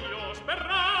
dio sperrare